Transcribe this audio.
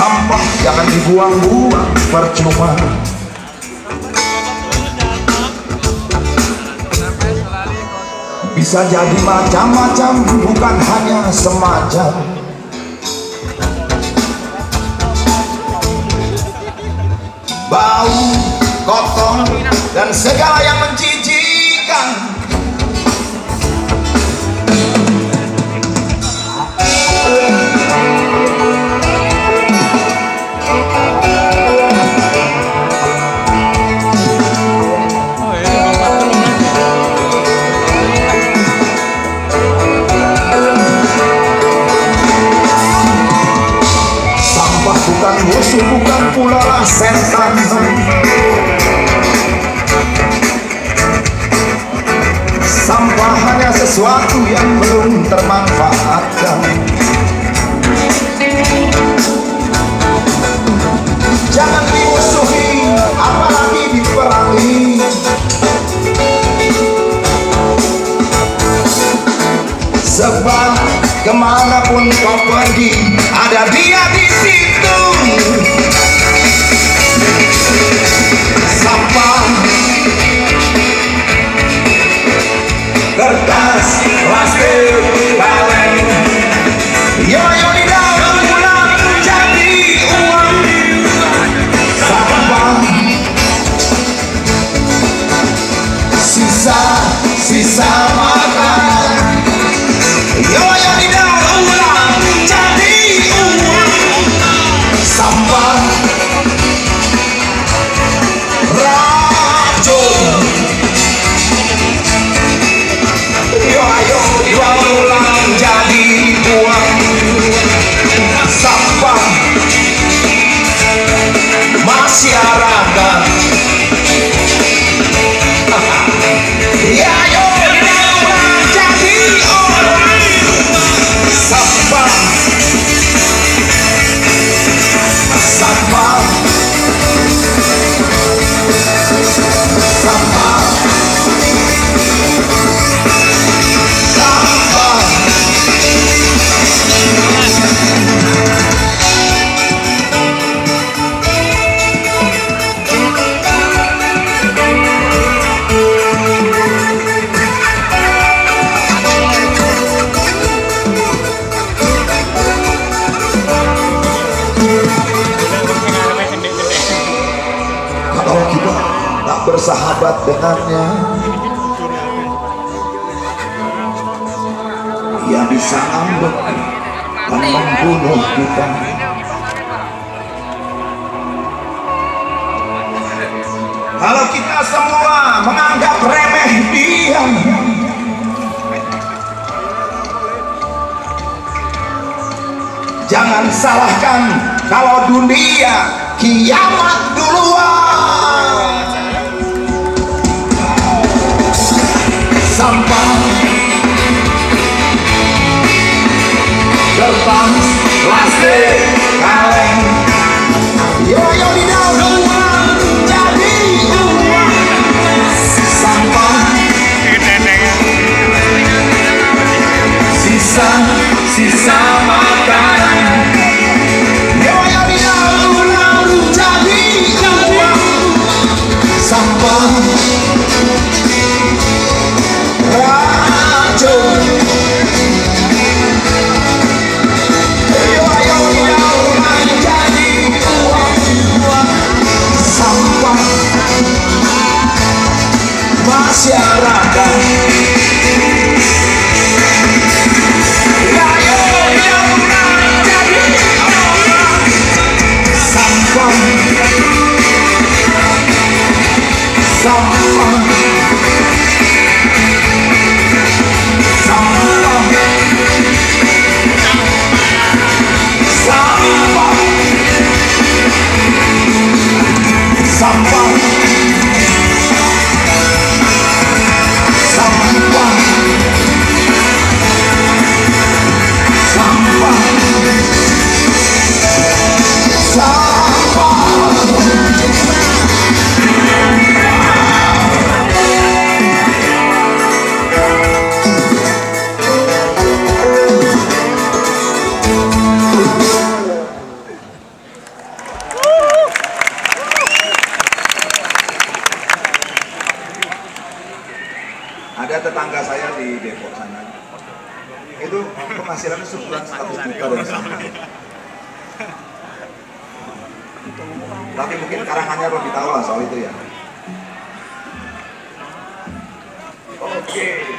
sampah jangan dibuang-buang percuma. Bisa jadi macam-macam bukan hanya semacam. Bau kotor dan segala yang menjijikan. Pula setan. Sampah hanya sesuatu yang belum termanfaatkan. Jangan dimusuhi, apalagi diperangi. Sebab ke mana pun kau pergi Ada dia di situ bersahabat dengannya. Ia bisa ngambek dan membunuh kita. Kalau kita semua menganggap remeh dia. Jangan salahkan kalau dunia kiamat duluan Sampah Kertas, plastik, kaleng Sampah ada tetangga saya di Depok sana. Itu penghasilannya sebulan seratus juta dari sana. Tapi mungkin karangannya lebih tahu lah soal itu ya. Oke. okay.